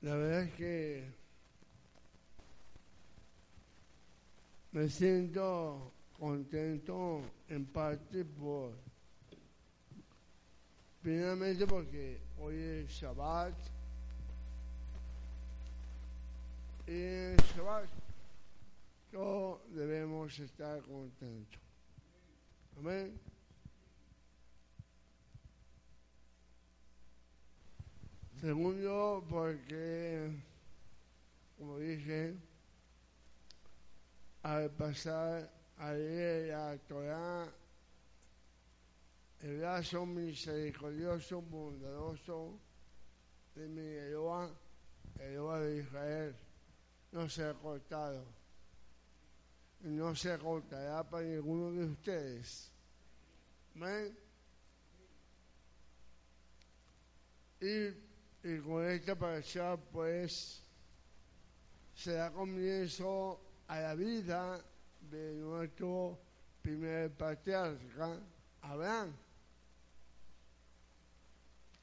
La verdad es que me siento contento en parte por, primeramente porque hoy es Shabbat y en Shabbat todos debemos estar contentos. Amén. Segundo, porque, como dije, al pasar a leer la Torah, el brazo misericordioso, bondadoso de mi Eloa, Eloa de Israel, no se ha cortado. No se cortará para ninguno de ustedes. ¿Ven? Y y con esta allá pues se da comienzo a la vida de nuestro primer patriarca, Abraham.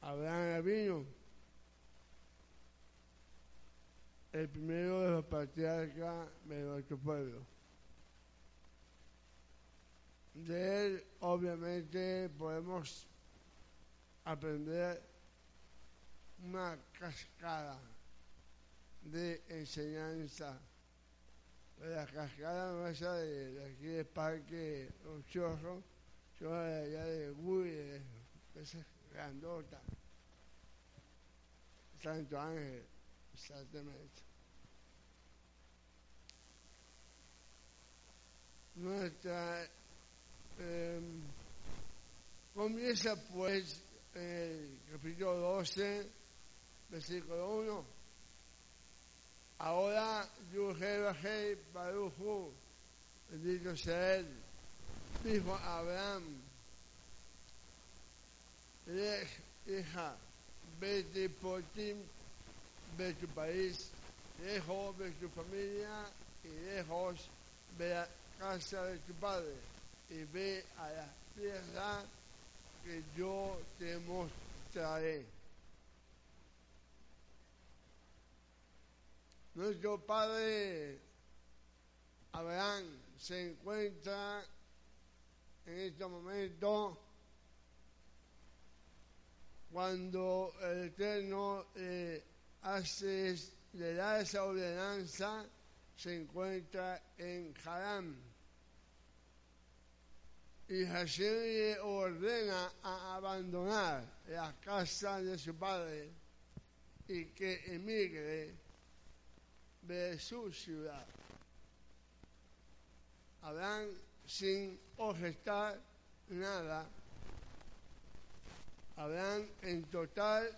Abraham vino, el primero de los patriarcas de nuestro pueblo. De él, obviamente, podemos aprender una cascada de enseñanza. La cascada es de, de aquí del parque Los Chorros, yo de allá de Gui, de esa grandota. Santo Ángel, exactamente. Nuestra eh, comienza pues el capítulo 12 versículo 1. Ahora, Yuhei Baruchu, bendito sea él, dijo a Abraham, hija, vete por ti, ve tu país, lejos de tu familia y lejos de la casa de tu padre, y ve a la tierra que yo te mostraré. Nuestro padre Abraham se encuentra en este momento cuando el Eterno eh, hace, le da esa ordenanza, se encuentra en Haram. Y Hashem le ordena a abandonar la casa de su padre y que emigre de su ciudad. Abraham, sin objetar nada, Abraham en total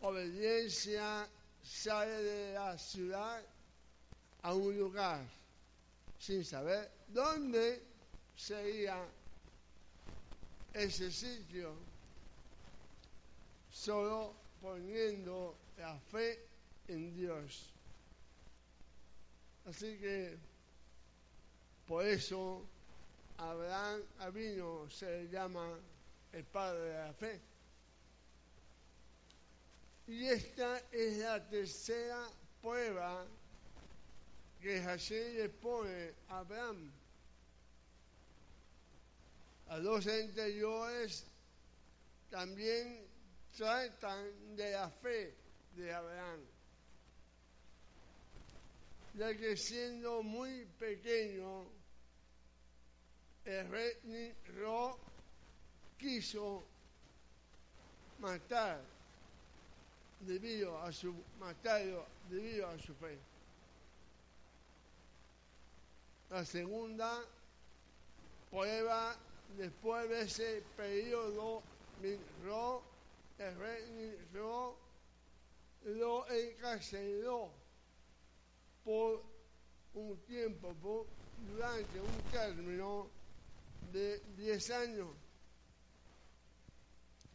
obediencia sale de la ciudad a un lugar sin saber dónde sería ese sitio, solo poniendo la fe en Dios. Así que por eso Abraham Avino se le llama el padre de la fe. Y esta es la tercera prueba que Hashem le pone a Abraham. A dos anteriores también tratan de la fe de Abraham ya que siendo muy pequeño, el rey Ro quiso matar debido a su matarlo debido a su fe. La segunda prueba después de ese periodo Ro, el rey Ro lo encarceló por un tiempo, por, durante un término de 10 años.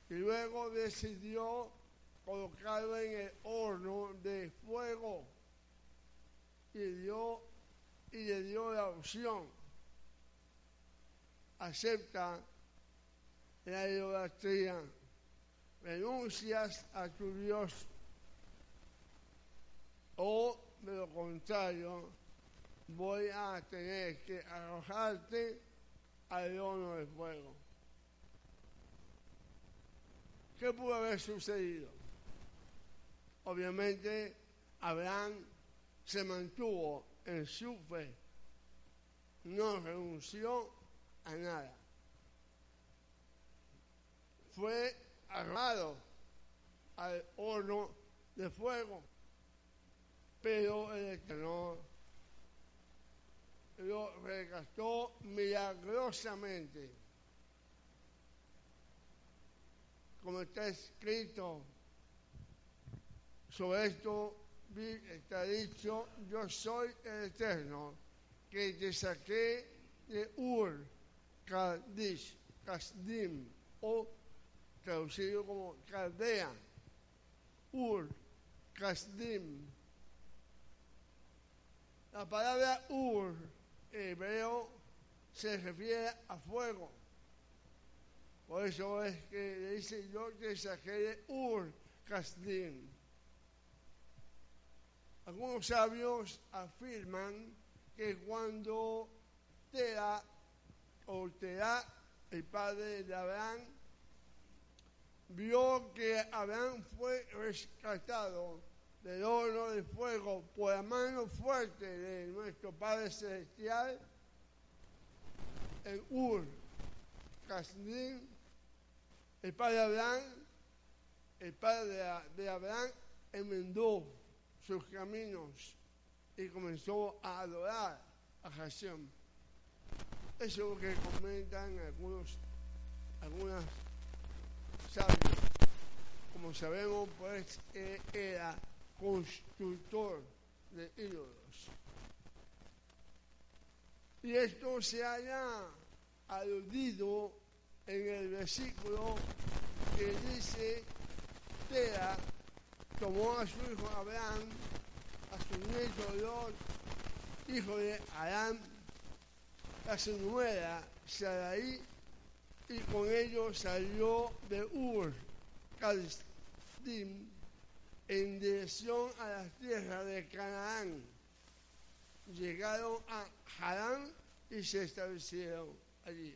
Y luego decidió colocarlo en el horno de fuego y, dio, y le dio la opción. Acepta la idolatría, renuncias a tu Dios o de lo contrario voy a tener que arrojarte al horno de fuego. ¿Qué pudo haber sucedido? Obviamente, Abraham se mantuvo en su fe, no renunció a nada. Fue arrojado al horno de fuego, pero el Eterno lo rescató milagrosamente. Como está escrito sobre esto, está dicho, yo soy el Eterno, que te saqué de Ur, Kadish, Kasdim, o traducido como Caldea, Ur, Kasdim. La palabra Ur hebreo se refiere a fuego. Por eso es que dice yo que saqué Ur Kasdim. Algunos sabios afirman que cuando Tera o Tera, el padre de Abraham, vio que Abraham fue rescatado del horno de fuego por la mano fuerte de nuestro Padre Celestial en Ur, Kasdim, el padre Abraham, el padre de Abraham enmendó sus caminos y comenzó a adorar a Hashem. Eso es lo que comentan algunos, algunas sabios. Como sabemos, pues era constructor de ídolos. Y esto se haya aludido en el versículo que dice, Tera tomó a su hijo Abraham, a su nieto Lot, hijo de Aram, a su nuera Sarai, y con ellos salió de Ur, Caldim, en dirección a la tierra de Canaán. Llegaron a Harán y se establecieron allí.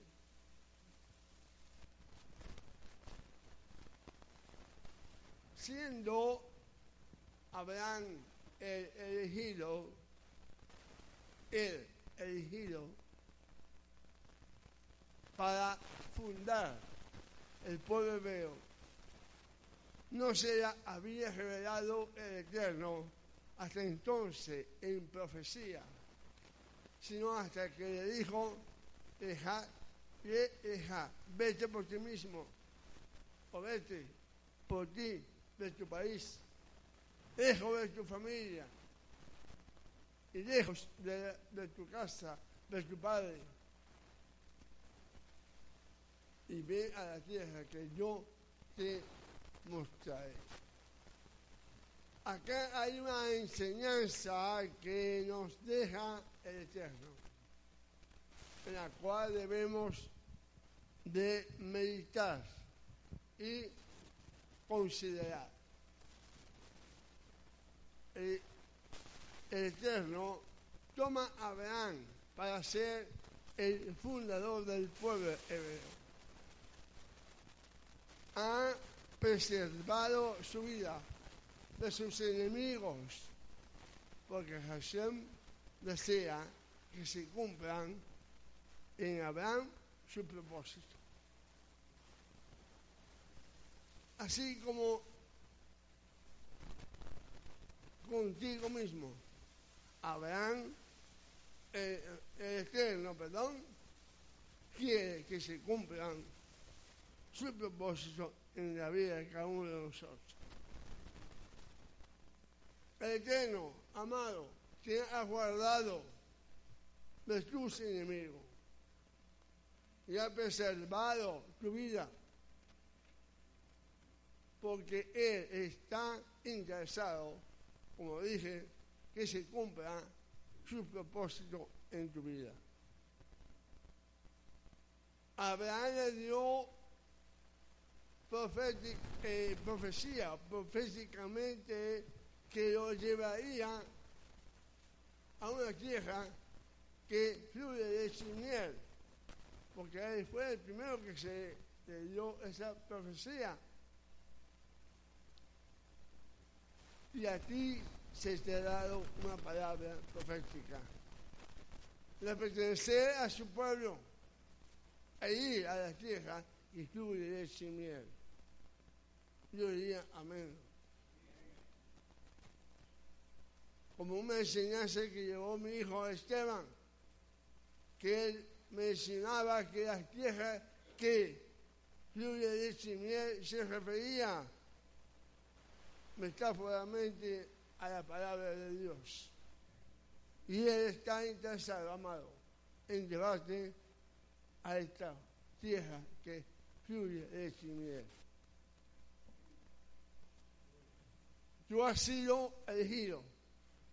Siendo Abraham el elegido, el elegido para fundar el pueblo hebreo no se había revelado el Eterno hasta entonces en profecía, sino hasta que le dijo, deja, deja, vete por ti mismo, o vete por ti, de tu país, lejos de tu familia, y lejos de, de tu casa, de tu padre, y ve a la tierra que yo te mostraré. Acá hay una enseñanza que nos deja el Eterno, en la cual debemos de meditar y considerar. El, el Eterno toma a Abraham para ser el fundador del pueblo hebreo. Ha preservado su vida de sus enemigos, porque Hashem desea que se cumplan en Abraham su propósito. Así como contigo mismo, Abraham, el, el Eterno, perdón, quiere que se cumplan su propósito en la vida de cada uno de nosotros. El Eterno, amado, te ha guardado de tus enemigos y ha preservado tu vida porque Él está interesado, como dije, que se cumpla su propósito en tu vida. Abraham le dio eh, profecía, proféticamente que lo llevaría a una tierra que fluye de miel, porque él fue el primero que se le dio esa profecía. Y a ti se te ha dado una palabra profética. De pertenecer a su pueblo, a ir a la tierra y fluye de miel. Yo diría amén. Como una enseñanza que llevó mi hijo Esteban, que él me enseñaba que las tierras que fluye de miel se refería metáforamente a la palabra de Dios. Y él está interesado, amado, en llevarte a esta tierra que fluye. Tú has sido elegido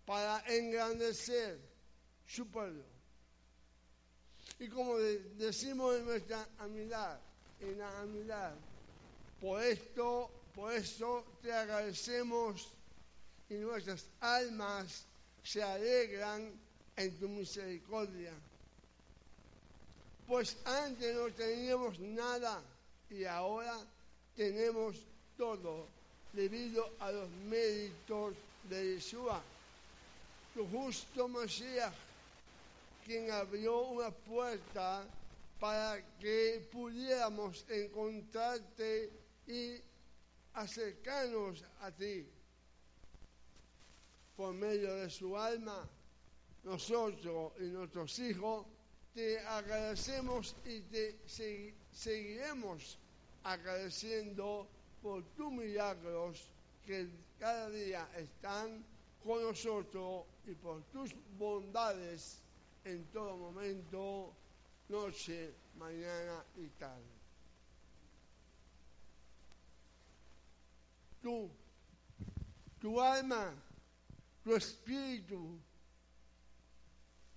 para engrandecer su pueblo. Y como decimos en nuestra amistad, en la amistad, por esto, por eso te agradecemos y nuestras almas se alegran en tu misericordia. Pues antes no teníamos nada y ahora tenemos todo debido a los méritos de Yeshua, tu justo Mesías, quien abrió una puerta para que pudiéramos encontrarte y acercarnos a ti. Por medio de su alma, nosotros y nuestros hijos te agradecemos y te seguiremos agradeciendo por tus milagros que cada día están con nosotros y por tus bondades en todo momento, noche, mañana y tarde. Tú, tu alma, tu espíritu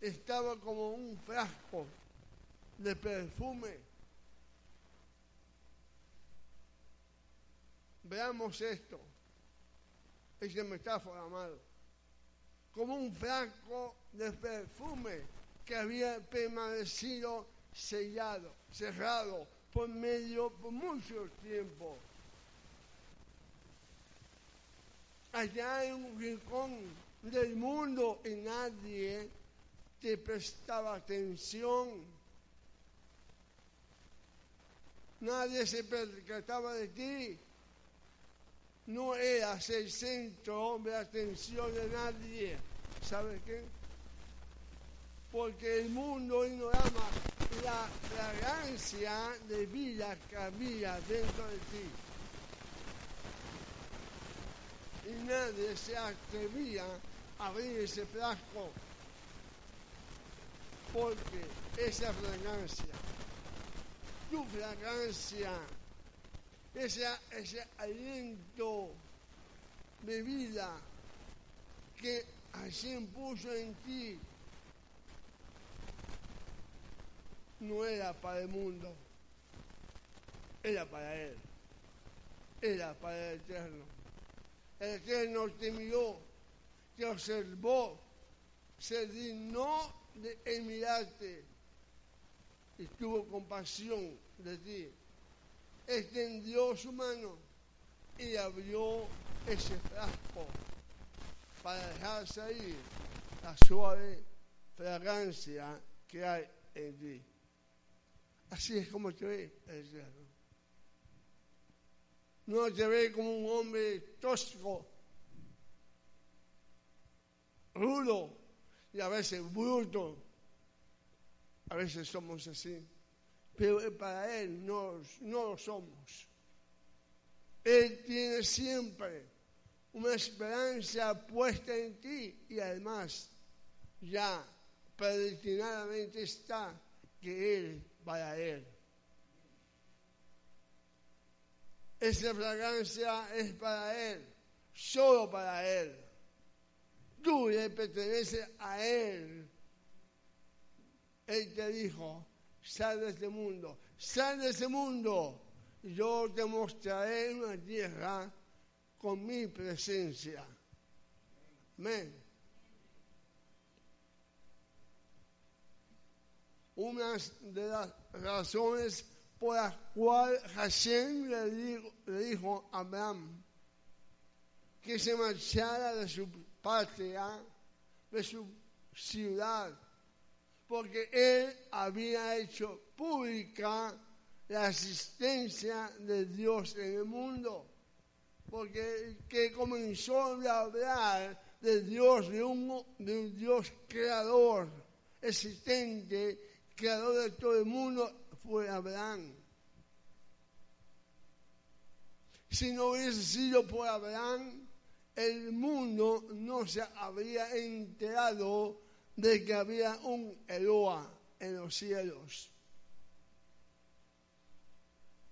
estaba como un frasco de perfume Veamos esto. Esa metáfora, amado. Como un frasco de perfume que había permanecido sellado, cerrado por medio, por mucho tiempo. Allá en un rincón del mundo y nadie te prestaba atención. Nadie se percataba de ti no eras el centro de atención de nadie. ¿Sabes qué? Porque el mundo ignoraba la fragancia de vida que había dentro de ti. Y nadie se atrevía a abrir ese frasco porque esa fragancia, tu fragancia, ese, ese aliento de vida que así puso en ti no era para el mundo, era para Él, era para el Eterno. El Eterno te miró, te observó, se dignó de mirarte y tuvo compasión de ti extendió su mano y abrió ese frasco para dejar salir la suave fragancia que hay en ti. Así es como te ve el. No te ve como un hombre tosco, rudo y a veces bruto. A veces somos así pero para Él no, no lo somos. Él tiene siempre una esperanza puesta en ti y además ya predestinadamente está que Él para Él. Esa fragancia es para Él, solo para Él. Tú le perteneces a Él. Él te dijo, sal de este mundo, sal de ese mundo. Yo te mostraré una tierra con mi presencia. Amén. Una de las razones por las cuales Hashem le dijo a Abraham que se marchara de su patria, de su ciudad, porque él había hecho pública la existencia de Dios en el mundo, porque que comenzó a hablar de Dios, de un, de un Dios creador, existente, creador de todo el mundo, fue Abraham. Si no hubiese sido por Abraham, el mundo no se habría enterado de que había un Eloa en los cielos.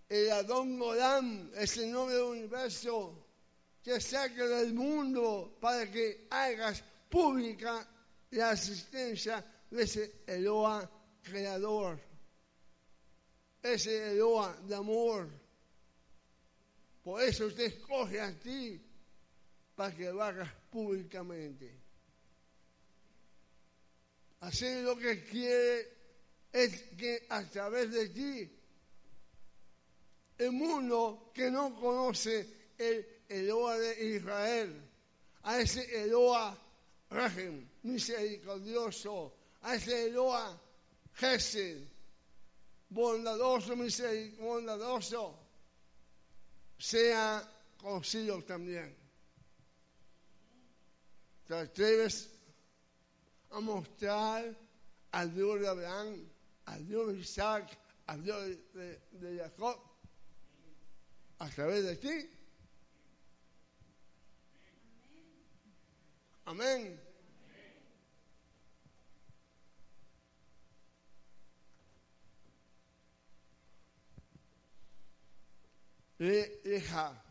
El Adón Golam es el nombre del universo que saca del mundo para que hagas pública la asistencia de ese Eloa creador, ese Eloa de amor. Por eso usted escoge a ti para que lo hagas públicamente. Así lo que quiere es que a través de ti, el mundo que no conoce el Eloa de Israel, a ese Eloa Rahem, misericordioso, a ese Eloa Gesed, bondadoso, misericordioso, sea conocido también. ¿Te atreves a mostrar al Dios de Abraham, al Dios de Isaac, al Dios de, de Jacob, a través de ti. Amén. Deja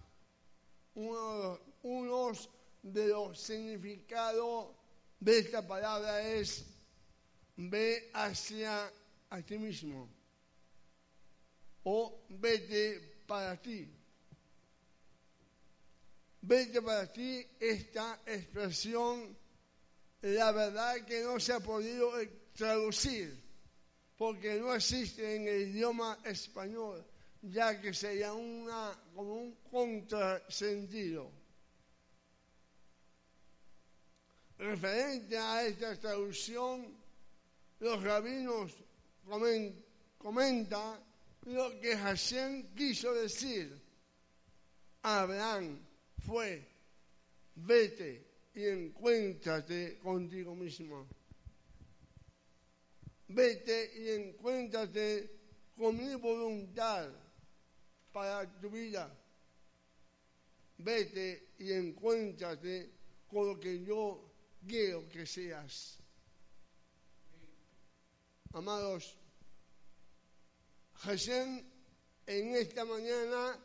uno, unos de los significados de esta palabra es ve hacia a ti mismo o vete para ti. Vete para ti esta expresión, la verdad que no se ha podido traducir porque no existe en el idioma español, ya que sería una, como un contrasentido. Referente a esta traducción, los rabinos comentan lo que Hashem quiso decir. Abraham fue, vete y encuéntrate contigo mismo. Vete y encuéntrate con mi voluntad para tu vida. Vete y encuéntrate con lo que yo quiero que seas. Amados, Jesús en esta mañana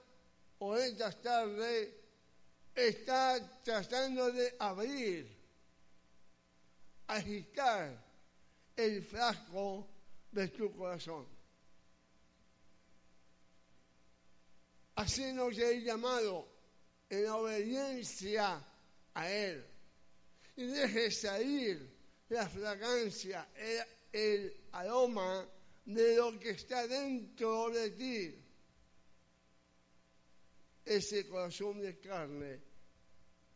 o esta tarde está tratando de abrir, agitar el frasco de tu corazón. Así nos he llamado en obediencia a Él y deje salir la fragancia, el, aroma de lo que está dentro de ti. Ese corazón de carne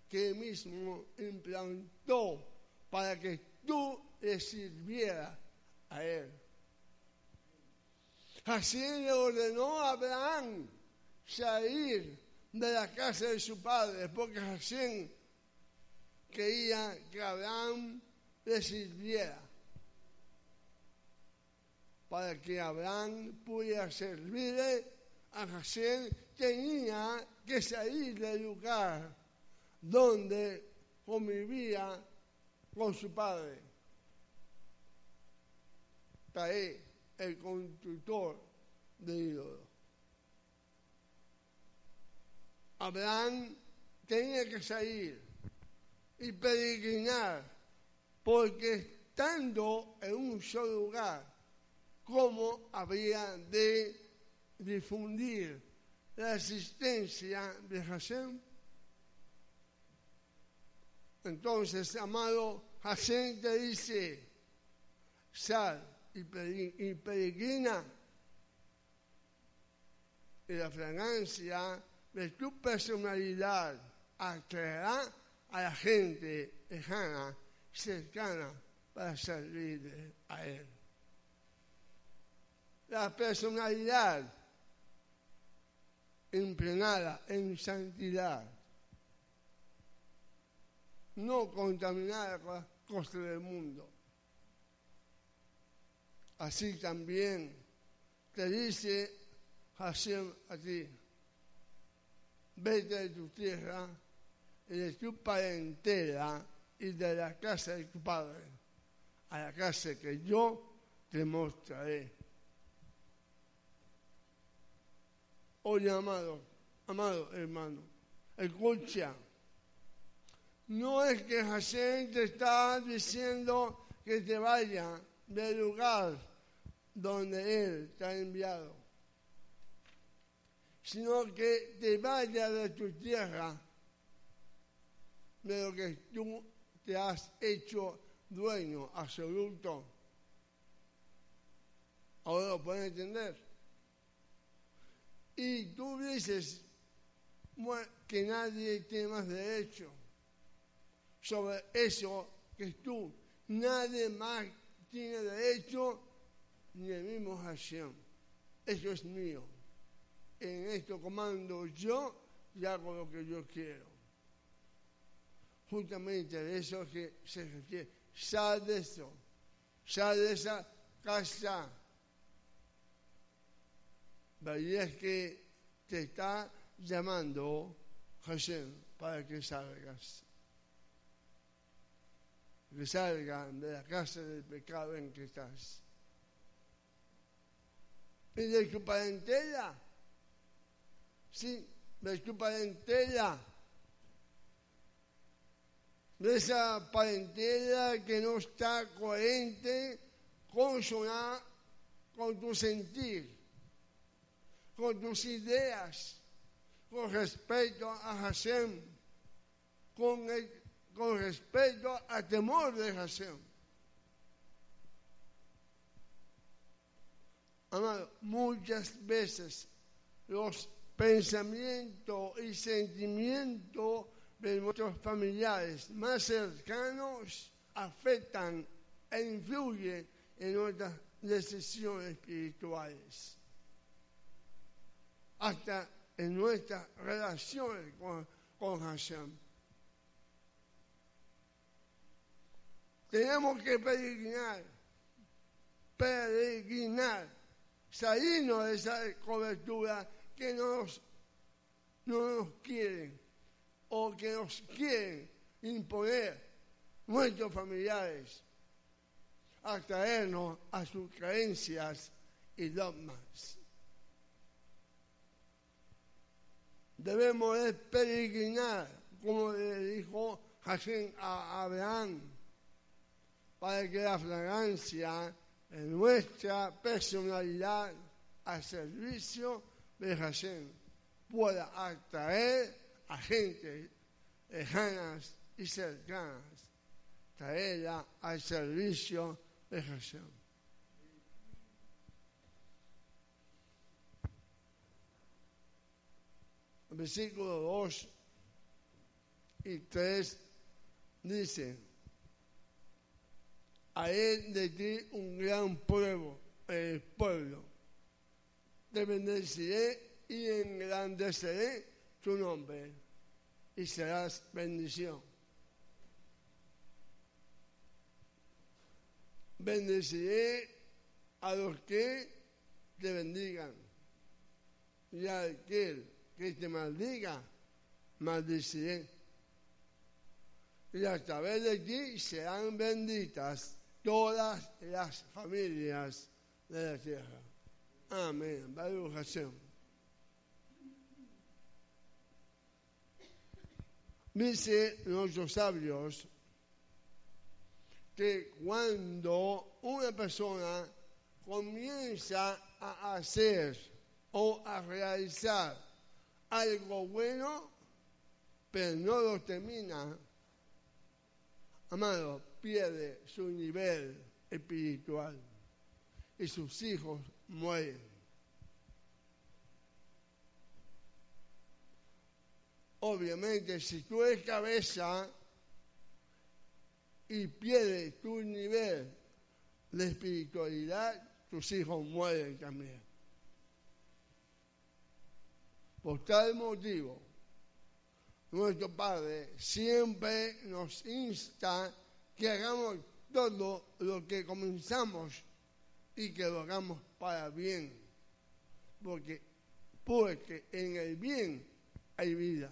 que él mismo implantó para que tú le sirvieras a él. Así le ordenó a Abraham salir de la casa de su padre, porque Hashem quería que Abraham le sirviera. Para que Abraham pudiera servirle a Hashem, tenía que salir del lugar donde convivía con su padre. Taé, el constructor de ídolos. Abraham tenía que salir y peregrinar, porque estando en un solo lugar, ¿cómo habría de difundir la existencia de Hashem? Entonces, amado, Hashem te dice, sal y, peregrina. Y la fragancia de tu personalidad atraerá a la gente lejana, cercana, para servir a Él. La personalidad impregnada en santidad, no contaminada con las cosas del mundo. Así también te dice Hashem a ti, vete de tu tierra de tu parentela y de la casa de tu padre, a la casa que yo te mostraré. Oye, amado, amado hermano, escucha. No es que Hashem te está diciendo que te vaya del lugar donde Él te ha enviado, sino que te vaya de tu tierra, de lo que tú te has hecho dueño absoluto. Ahora lo pueden entender. Y tú dices que nadie tiene más derecho sobre eso que tú. Nadie más tiene derecho ni el mismo Hashem. Eso es mío. En esto comando yo y hago lo que yo quiero. Justamente de eso que se refiere. Sal de eso. Sal de esa casa y es que te está llamando Hashem para que salgas. Que salgan de la casa del pecado en que estás. Y de tu parentela. Sí, de tu parentela. De esa parentela que no está coherente con, con tu sentir con tus ideas, con respecto a Hashem, con, con respecto al temor de Hashem. Amado, muchas veces los pensamientos y sentimientos de nuestros familiares más cercanos afectan e influyen en nuestras decisiones espirituales hasta en nuestras relaciones con, Hashem. Tenemos que peregrinar, peregrinar, salirnos de esa cobertura que nos, no nos quieren o que nos quieren imponer nuestros familiares, a traernos a sus creencias y dogmas. debemos de peregrinar, como le dijo Hashem a Abraham, para que la fragancia de nuestra personalidad al servicio de Hashem pueda atraer a gente lejanas y cercanas, traerla al servicio de Hashem. versículo 2 y 3 dice, él de ti un gran pueblo, el pueblo, te bendeciré y engrandeceré tu nombre y serás bendición. Bendeciré a los que te bendigan y a aquel que te maldiga, maldiciré. Y a través de ti serán benditas todas las familias de la tierra. Amén. Baruch. Dice nuestros sabios que cuando una persona comienza a hacer o a realizar algo bueno, pero no lo termina, amado, pierde su nivel espiritual y sus hijos mueren. Obviamente, si tú eres cabeza y pierdes tu nivel de espiritualidad, tus hijos mueren también. Por tal motivo, nuestro Padre siempre nos insta que hagamos todo lo que comenzamos y que lo hagamos para bien, porque, porque en el bien hay vida.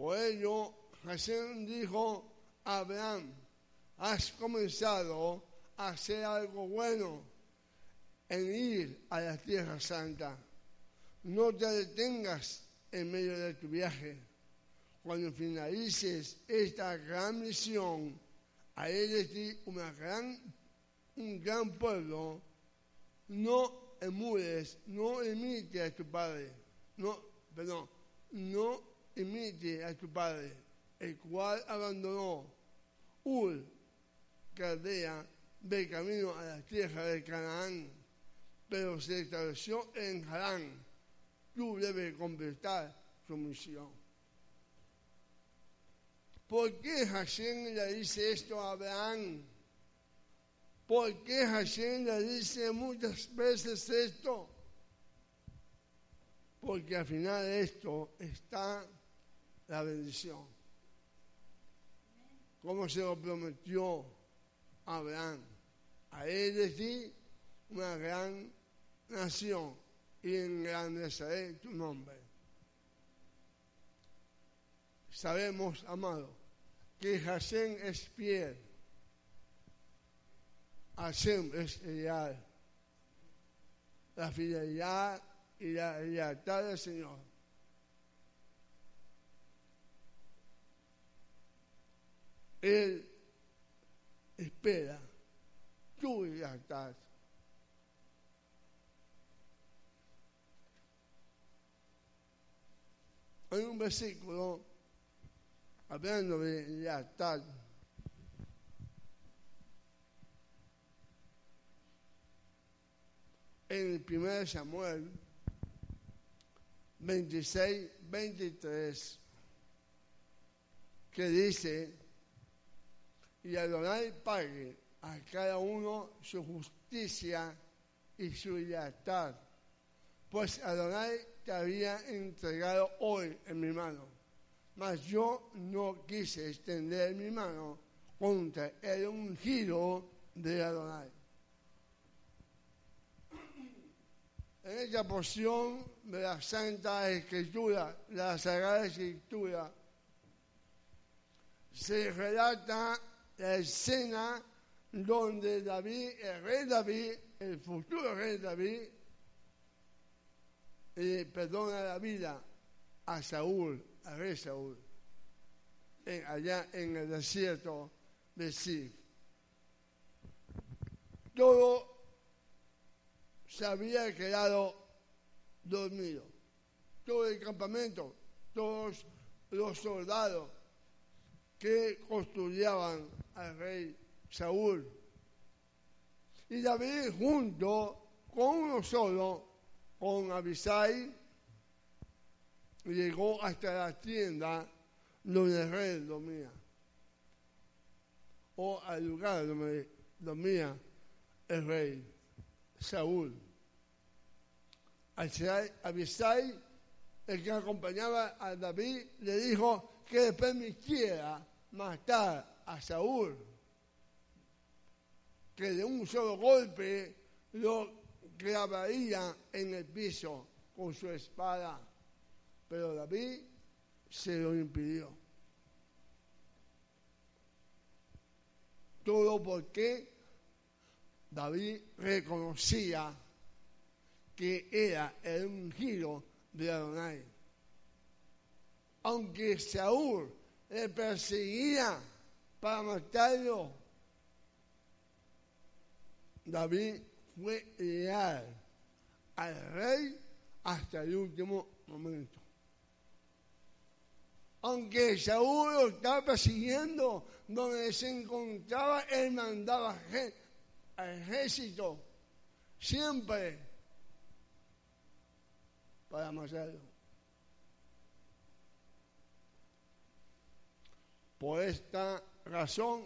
Por ello, Hashem dijo a Abraham, has comenzado a hacer algo bueno en ir a la Tierra Santa. No te detengas en medio de tu viaje. Cuando finalices esta gran misión, haré de ti gran, un gran pueblo. No emules, no imites a tu padre. No, perdón, no imite a tu padre, el cual abandonó Ur, Caldea, de camino a la tierra de Canaán, pero se estableció en Harán. Tú debes completar su misión. ¿Por qué Hashem le dice esto a Abraham? ¿Por qué Hashem le dice muchas veces esto? Porque al final esto está la bendición. Como se lo prometió Abraham. A él decir una gran nación y engrandeceré tu nombre. Sabemos, amado, que Hashem es fiel. Hashem es leal. La fidelidad y la lealtad del Señor Él espera tu lealtad. Hay un versículo hablando de lealtad. En el primer Samuel 26, 23, que dice, y Adonai pague a cada uno su justicia y su lealtad, pues Adonai te había entregado hoy en mi mano, mas yo no quise extender mi mano contra el ungido de Adonai. En esta porción de la Santa Escritura, la Sagrada Escritura, se relata la escena donde David, el rey David, el futuro rey David, le perdona la vida a Saúl, al rey Saúl, allá en el desierto de Sif. Todo se había quedado dormido. Todo el campamento, todos los soldados, que custodiaban al rey Saúl. Y David junto con uno solo, con Abisai, llegó hasta la tienda donde el rey dormía, o al lugar donde dormía el rey Saúl. Abisai, el que acompañaba a David, le dijo que le permitiera matar a Saúl, que de un solo golpe lo clavaría en el piso con su espada. Pero David se lo impidió. Todo porque David reconocía que era el ungido de Adonai. Aunque Saúl le perseguía para matarlo. David fue leal al rey hasta el último momento. Aunque Saúl lo estaba persiguiendo, donde se encontraba, él mandaba al ejército, siempre para matarlo. Por esta razón,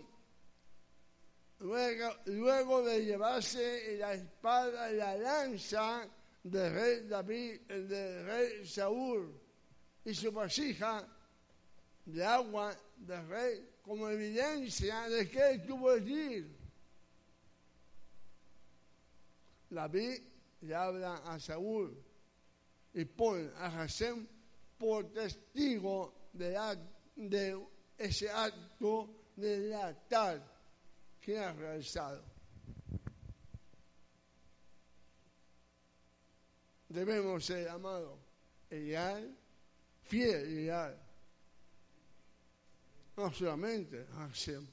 luego, luego de llevarse la espada y la lanza del rey David, del rey Saúl y su vasija de agua del rey, como evidencia de que estuvo allí. David le habla a Saúl y pone a Hashem por testigo de, de ese acto de lealtad que ha realizado. Debemos ser, amados, leal, fiel y leal. No solamente a Hashem,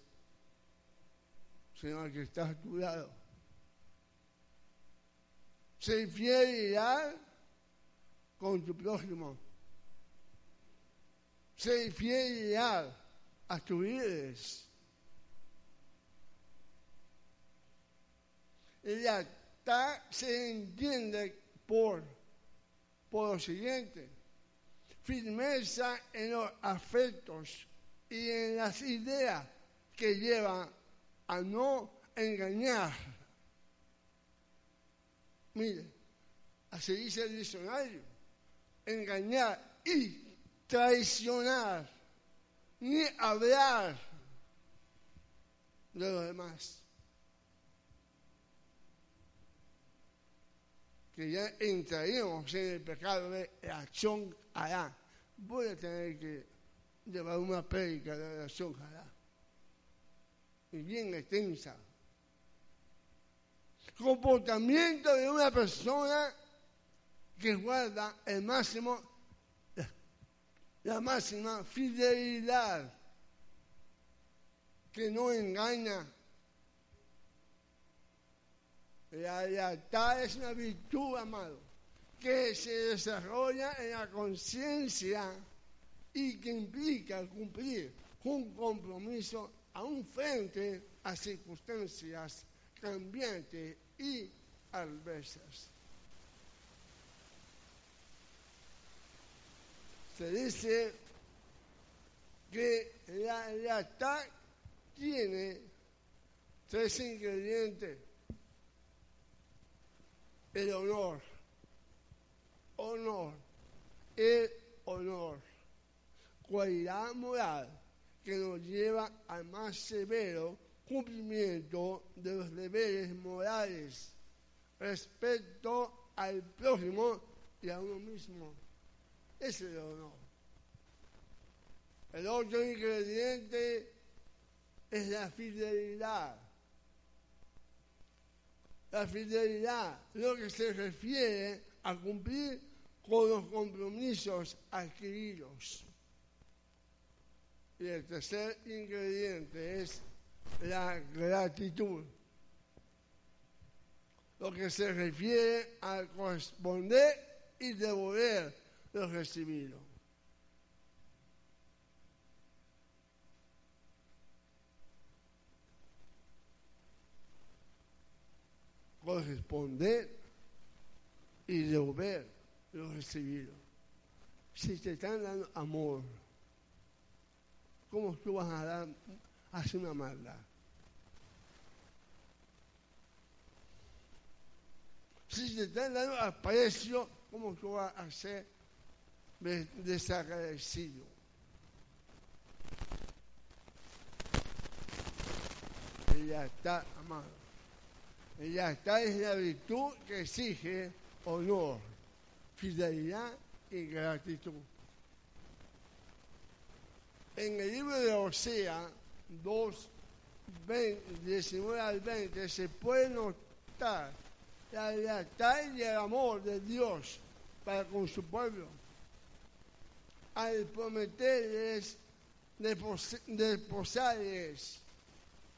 sino al que está a tu lado. Ser fiel y con tu prójimo. Ser fiel y leal a tus líderes. La se entiende por, por lo siguiente, firmeza en los afectos y en las ideas que llevan a no engañar. Mire, así dice el diccionario, engañar y traicionar ni hablar de los demás. Que ya entraríamos en el pecado de acción allá. Voy a tener que llevar una prédica de la acción. Y bien extensa. Comportamiento de una persona que guarda el máximo la máxima fidelidad que no engaña. La lealtad es una virtud, amado, que se desarrolla en la conciencia y que implica cumplir un compromiso aún frente a circunstancias cambiantes y adversas. Se dice que la lealtad tiene tres ingredientes. El honor, honor, el honor, cualidad moral que nos lleva al más severo cumplimiento de los deberes morales respecto al prójimo y a uno mismo. Es el honor. El otro ingrediente es la fidelidad. La fidelidad, lo que se refiere a cumplir con los compromisos adquiridos. Y el tercer ingrediente es la gratitud, lo que se refiere a corresponder y devolver lo recibido. Corresponder y devolver lo recibido. Si te están dando amor, ¿cómo tú vas a dar hacer una maldad? Si te están dando aprecio, ¿cómo tú vas a hacer desagradecido. Ella está, amado. Ella está es la virtud que exige honor, fidelidad y gratitud. En el libro de Osea 2, 19 al 20 se puede notar la lealtad y el amor de Dios para con su pueblo al prometerles posarles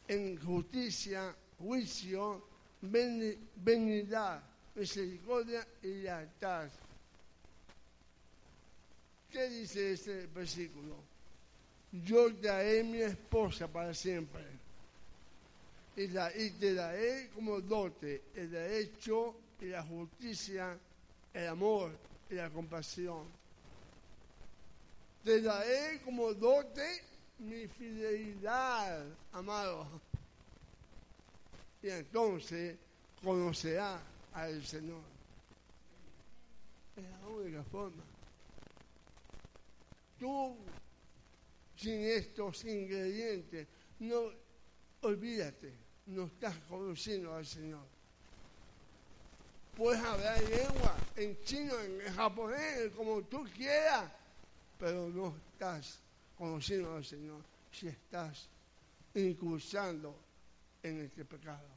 en justicia, juicio, benignidad, misericordia y lealtad. ¿Qué dice este versículo? yo te haré mi esposa para siempre. Y te daré como dote el derecho y la justicia, el amor y la compasión. Te daré como dote mi fidelidad, amado. Y entonces conocerá al Señor. Es la única forma. Tú, sin estos ingredientes, no olvídate, no estás conociendo al Señor. Puedes hablar lengua en chino, en japonés, como tú quieras, pero no estás conociendo al Señor si estás incursando en este pecado.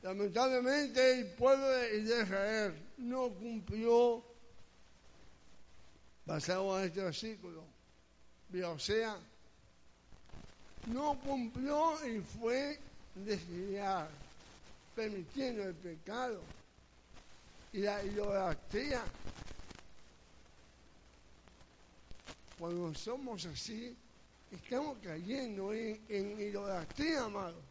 Lamentablemente el pueblo de Israel no cumplió, basado en este versículo, o sea, no cumplió y fue desviado, permitiendo el pecado y la idolatría. Cuando somos así, estamos cayendo en, en idolatría, amado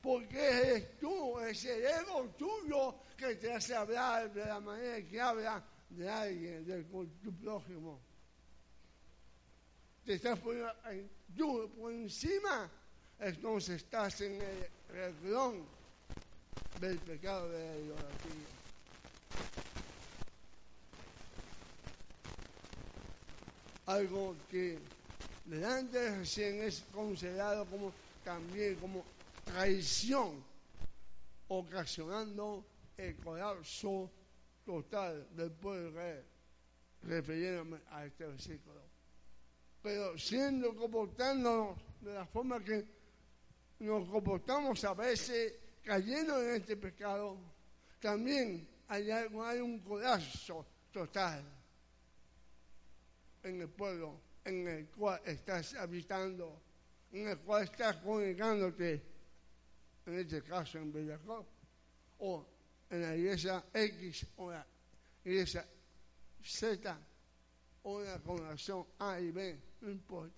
porque eres tú, ese ego tuyo que te hace hablar de la manera que habla de alguien, de tu prójimo. Te estás poniendo tú por encima, entonces estás en el reglón del pecado de la idolatría. Algo que delante de recién es considerado como también como traición, ocasionando el colapso total del pueblo de refiriéndome a este versículo. Pero siendo comportándonos de la forma que nos comportamos a veces, cayendo en este pecado, también hay, hay un colapso total en el pueblo en el cual estás habitando, en el cual estás congregándote en este caso en Bellacop, o en la iglesia X o la iglesia Z o la congregación A y B, no importa.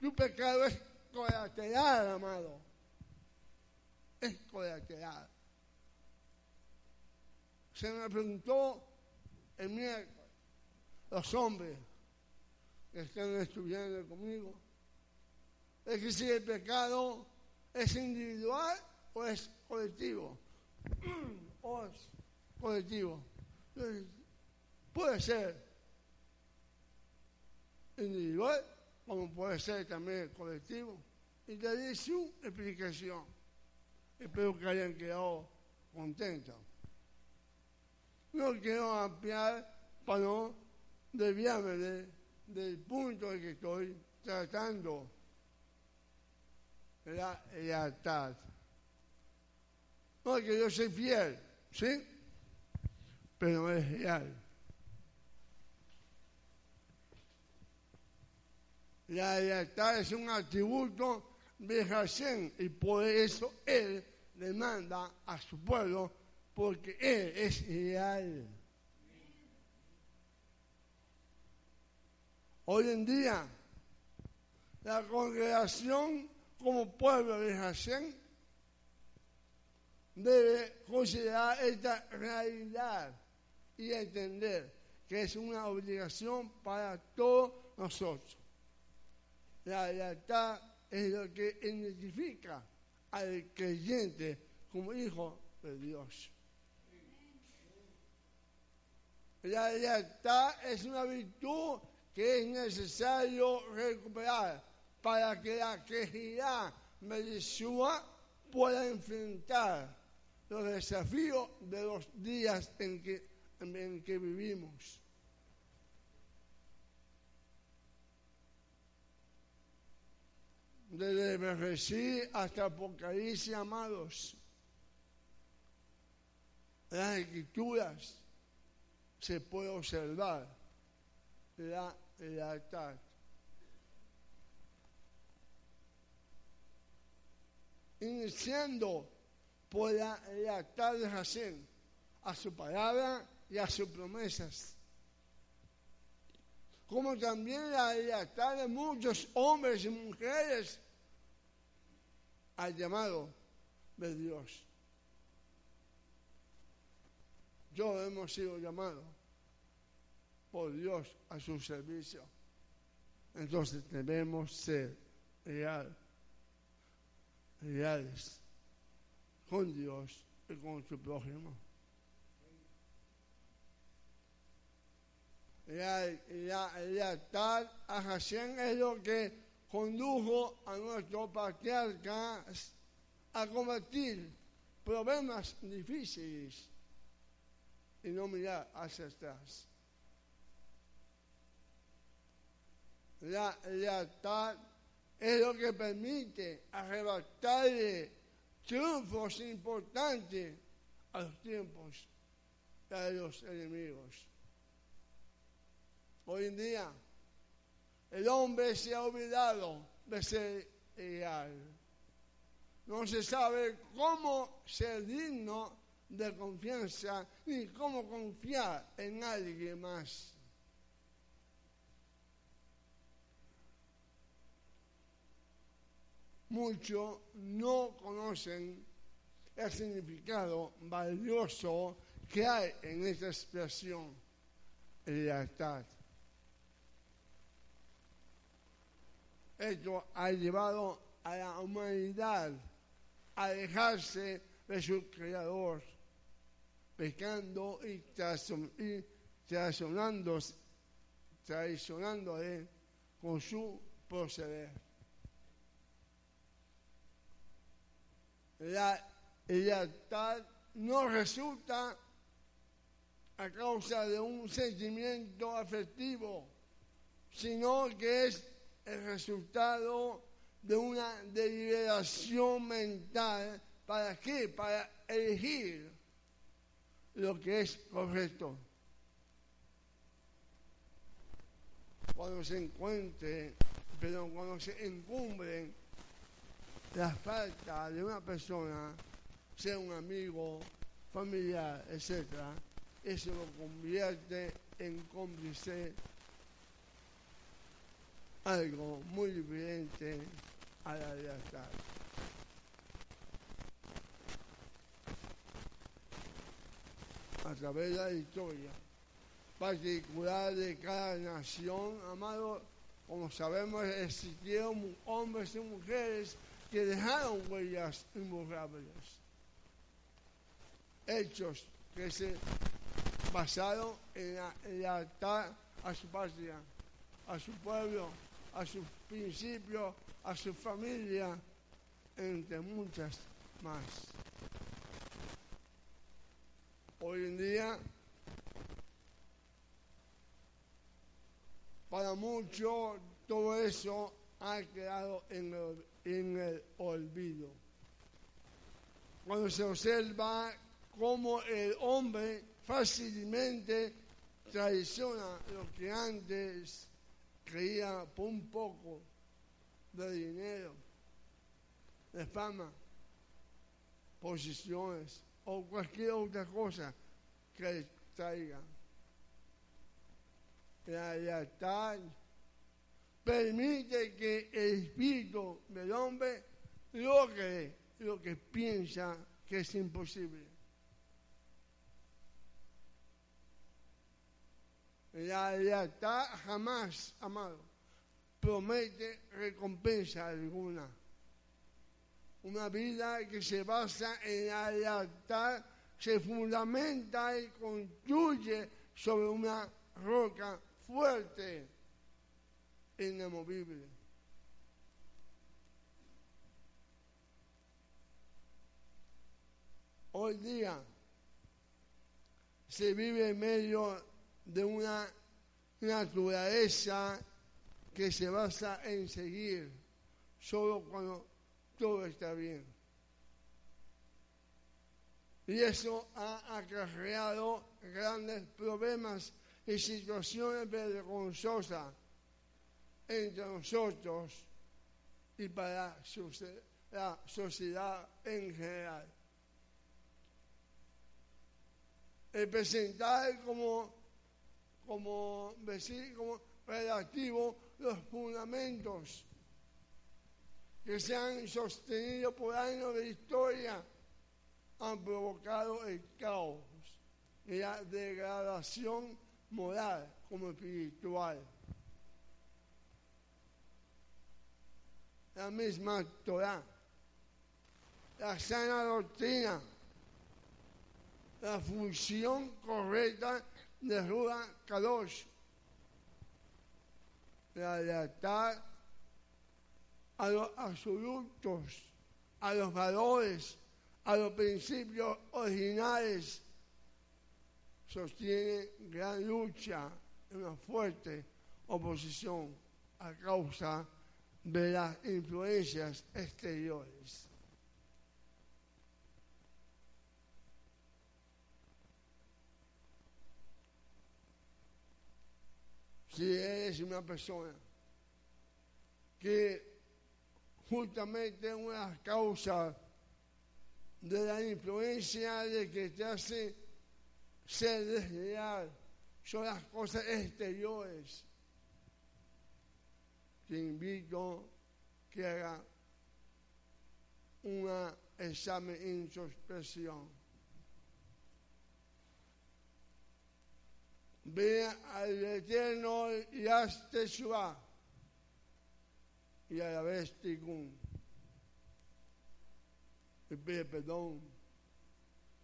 Tu pecado es colateral, amado. Es colateral. Se me preguntó el miércoles, los hombres que están estudiando conmigo, es que si el pecado es individual o es colectivo. o es colectivo. Puede ser individual como puede ser también colectivo. Y te di su explicación. Espero que hayan quedado contentos. No quiero ampliar para no desviarme del punto que estoy tratando la lealtad. Porque yo soy fiel, ¿sí? Pero es real. La lealtad es un atributo de Hashem y por eso Él le manda a su pueblo porque Él es real. Hoy en día, la congregación como pueblo de Hashem debe considerar esta realidad y entender que es una obligación para todos nosotros. La lealtad es lo que identifica al creyente como hijo de Dios. La lealtad es una virtud que es necesario recuperar para que la quejidad Melchua pueda enfrentar los desafíos de los días en que, en que vivimos. Desde Berresí hasta Apocalipsis, amados, las escrituras se puede observar la lealtad iniciando por la lealtad de Hashem a su palabra y a sus promesas. Como también la lealtad de muchos hombres y mujeres al llamado de Dios. Yo hemos sido llamados por Dios a su servicio. Entonces debemos ser real, reales con Dios y con su prójimo. La, la lealtad a es lo que condujo a nuestros patriarcas a combatir problemas difíciles y no mirar hacia atrás. La lealtad es lo que permite arrebatarle triunfos importantes a los tiempos de los enemigos. Hoy en día, el hombre se ha olvidado de ser leal. No se sabe cómo ser digno de confianza ni cómo confiar en alguien más. Muchos no conocen el significado valioso que hay en esta expresión, lealtad. Esto ha llevado a la humanidad a alejarse de su creador pecando y, traicionándose, con su proceder. La lealtad no resulta a causa de un sentimiento afectivo, sino que es el resultado de una deliberación mental. ¿Para qué? Para elegir lo que es correcto. Cuando se encuentre, pero cuando se encumbre la falta de una persona, sea un amigo, familiar, etc., eso lo convierte en cómplice algo muy diferente a la lealtad. a través de la historia particular de cada nación, amado, como sabemos, existieron hombres y mujeres que dejaron huellas imborrables, hechos que se basaron en la lealtad a su patria, a su pueblo, a sus principios, a su familia, entre muchas más. Hoy en día, para muchos, todo eso ha quedado en el, en el olvido. Cuando se observa cómo el hombre fácilmente traiciona lo que antes creía por un poco de dinero, de fama, posiciones, o cualquier otra cosa que traiga. La lealtad permite que el espíritu del hombre logre lo que piensa que es imposible. La lealtad jamás, amado, promete recompensa alguna una vida que se basa en la lealtad, se fundamenta y construye sobre una roca fuerte, inamovible. Hoy día se vive en medio de una naturaleza que se basa en seguir solo cuando todo está bien. Y eso ha acarreado grandes problemas y situaciones vergonzosas entre nosotros y para la sociedad en general. el presentar como, como, como relativo los fundamentos que se han sostenido por años de historia han provocado el caos y la degradación moral como espiritual. La misma Torah, la sana doctrina, la función correcta de Ruda Kadosh, la lealtad a los absolutos, a los valores, a los principios originales, sostiene gran lucha, una fuerte oposición a causa de las influencias exteriores. Si eres una persona que justamente una de las causas de la influencia de que te hace ser desleal son las cosas exteriores. Te invito que haga un examen de introspección. Ve al Eterno y hazte suave y a la vez. Y pide perdón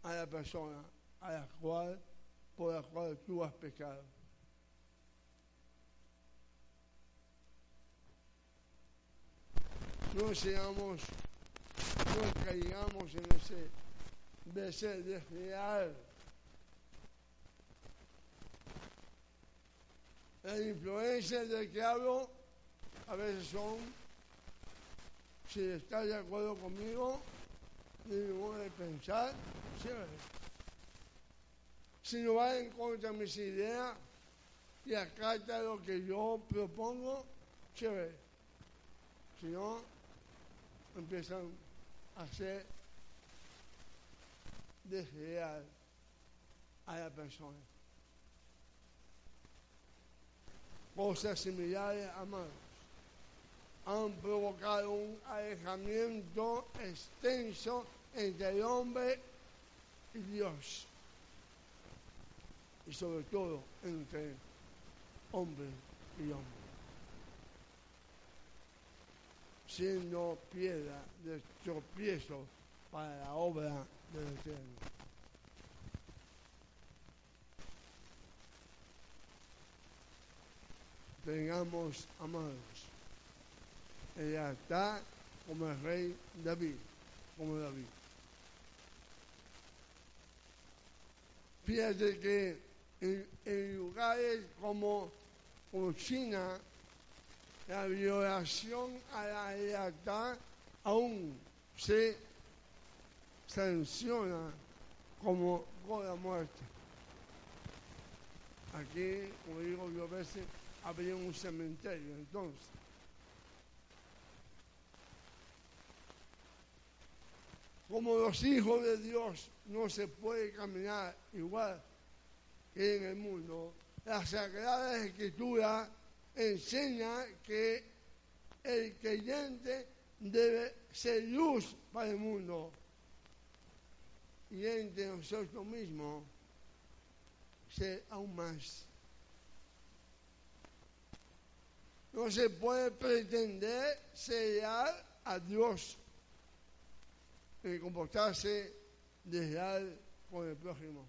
a la persona a la cual, por la cual tú has pecado. No seamos, no caigamos en ese de ser desleal. La influencia del que hablo a veces son, si estás de acuerdo conmigo, de mi modo de pensar, chévere. Si no va en contra de mis ideas y acata lo que yo propongo, chévere. Si no, empiezan a ser desleal a la persona. Cosas similares, amados han provocado un alejamiento extenso entre el hombre y Dios. Y sobre todo entre hombre y hombre. Siendo piedra de tropiezo para la obra del Eterno. Tengamos amados ella está como el rey David, como David. Fíjate que en, lugares como, como China, la violación a la lealtad aún se sanciona como con la muerte. Aquí, como digo yo a habría un cementerio entonces. como los hijos de Dios no se puede caminar igual que en el mundo, la Sagrada Escritura enseña que el creyente debe ser luz para el mundo y entre nosotros mismos ser aún más. No se puede pretender ser a Dios y comportarse desleal con el prójimo,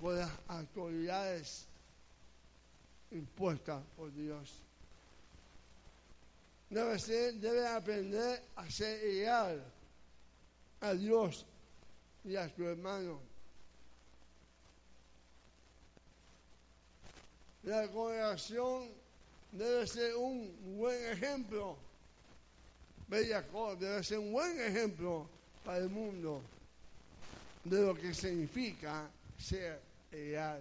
con las autoridades impuestas por Dios. Debe, debe aprender a ser leal a Dios y a su hermano. La congregación debe ser un buen ejemplo Bella debe ser un buen ejemplo para el mundo de lo que significa ser leal.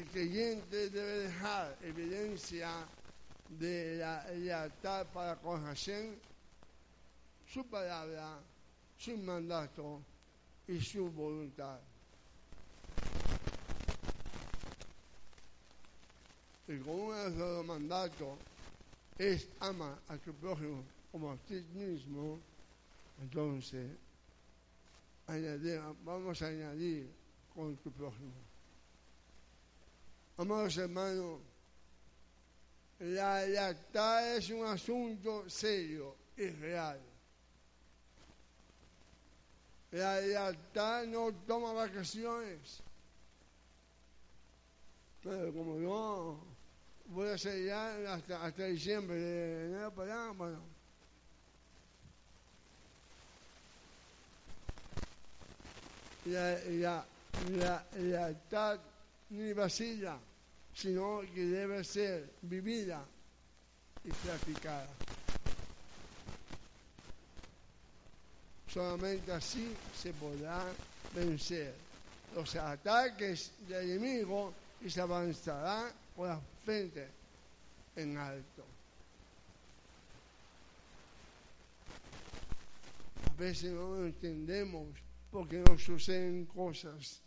El creyente debe dejar evidencia de la lealtad para con Hashem, su palabra, su mandato y su voluntad. Y como uno de los mandatos es ama a tu prójimo como a ti mismo, entonces vamos a añadir con tu prójimo. Amados hermanos, la lealtad es un asunto serio y real. La lealtad no toma vacaciones. Pero como yo voy a ser ya hasta, diciembre, de enero para allá, bueno. La lealtad ni vacila, sino que debe ser vivida y practicada. Solamente así se podrá vencer los ataques del enemigo y se avanzará con la frente en alto. A veces no entendemos porque nos suceden cosas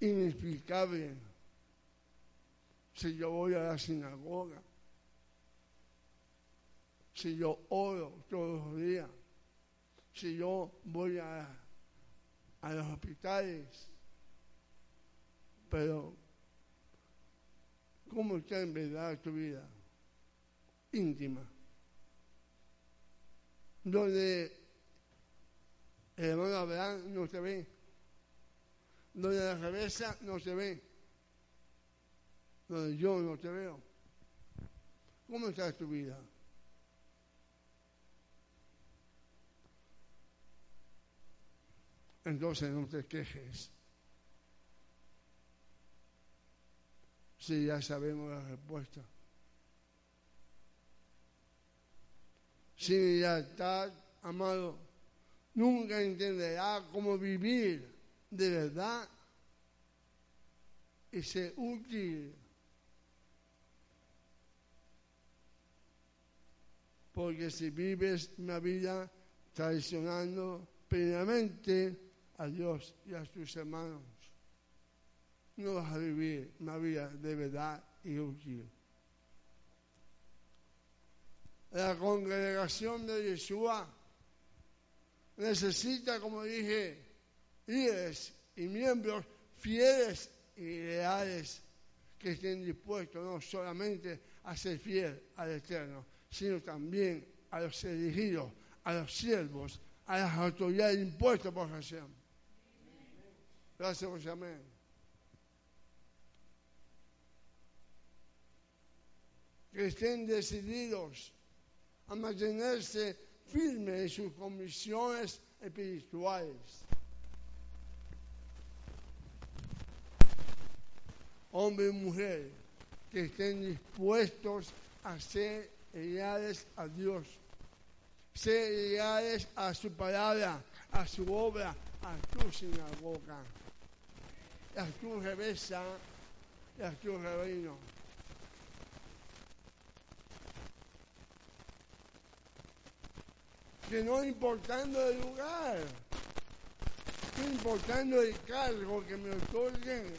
inexplicable si yo voy a la sinagoga, si yo oro todos los días, si yo voy a, a los hospitales, pero ¿cómo está en verdad tu vida íntima? Donde el hermano Abraham no te ve donde la cabeza no se ve, donde yo no te veo. ¿Cómo está tu vida? Entonces no te quejes. Si ya sabemos la respuesta. Sin lealtad, amado, nunca entenderá cómo vivir de verdad y ser útil. Porque si vives una vida traicionando plenamente a Dios y a tus hermanos, no vas a vivir una vida de verdad y útil. La congregación de Yeshua necesita, como dije, líderes y miembros fieles y leales que estén dispuestos no solamente a ser fiel al Eterno, sino también a los elegidos, a los siervos, a las autoridades impuestas por Hashem. Gracias por amén. Que estén decididos a mantenerse firmes en sus comisiones espirituales hombres y mujeres, que estén dispuestos a ser leales a Dios, ser leales a su palabra, a su obra, a tu sinagoga, a tu revesa y a tu reino. Que no importando el lugar, no importando el cargo que me otorguen,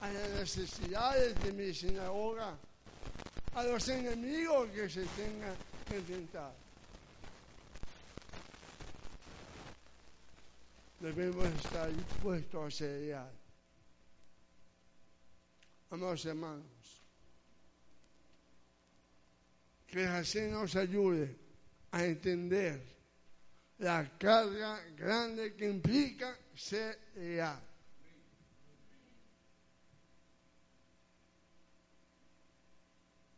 a las necesidades de mi sinagoga, a los enemigos que se tengan que enfrentar. Debemos estar dispuestos a ser Amados hermanos, que así nos ayude a entender la carga grande que implica ser leal.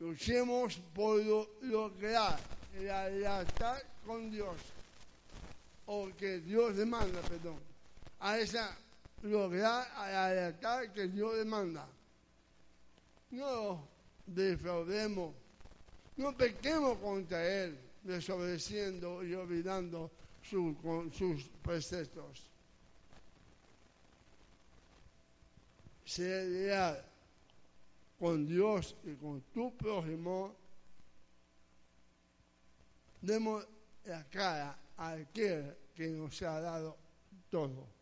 Luchemos por lograr la lealtad con Dios, o que Dios demanda, perdón, a esa lograr a la lealtad que Dios demanda. No defraudemos, no pequemos contra Él, desobedeciendo y olvidando sus preceptos. Ser leal con Dios y con tu prójimo demos la cara a aquel que nos ha dado todo.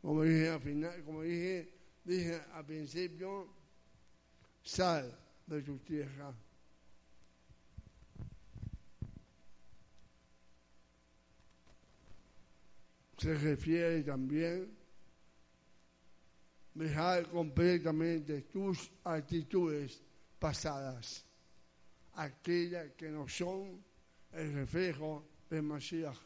Como dije al final, como dije, dije al principio, sal de tu tierra. Se refiere también dejar completamente tus actitudes pasadas, aquellas que no son el reflejo del Mashiach.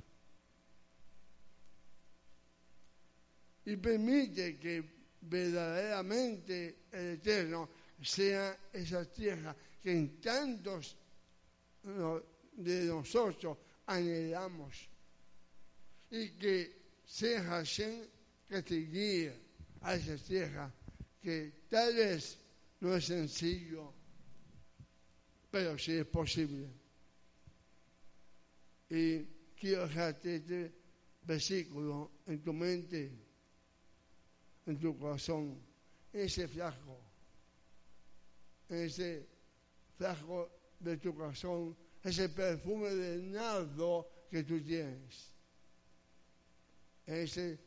Y permite que verdaderamente el Eterno sea esa tierra que en tantos de nosotros anhelamos y que sea Hashem que te guíe a esa tierra que tal vez no es sencillo, pero sí es posible. Y quiero dejarte este versículo en tu mente, en tu corazón, ese flaco, ese flaco de tu corazón, ese perfume de nardo que tú tienes. Ese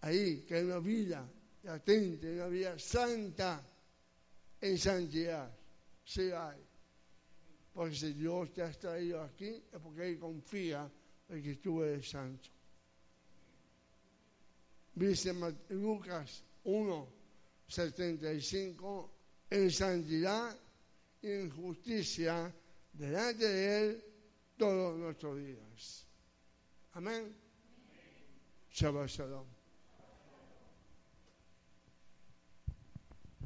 ahí que hay una vida latente, una vida santa en santidad. Sí hay. Porque si Dios te ha traído aquí es porque Él confía en que tú eres santo. Dice Lucas 1, 75, en santidad y en justicia delante de Él todos nuestros días. Amén. Shabbat Shalom.